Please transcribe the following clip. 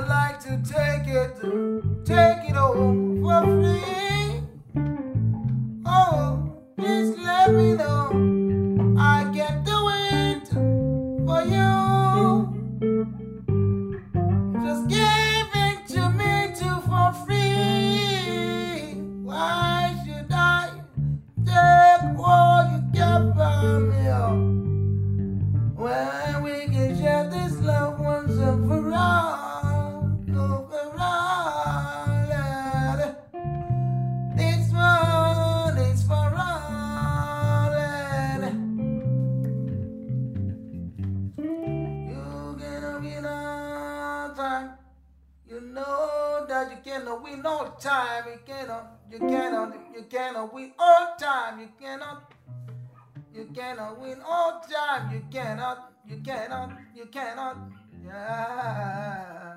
Would like to take it, take it all for free? Oh, please let me know. I can do it for you. Just to me too for free. Why should I take all you me? You know that you cannot uh, win all time. You cannot, uh, you cannot, uh, you cannot win all time. You cannot, you cannot win all time. You cannot, you cannot, you cannot. Yeah.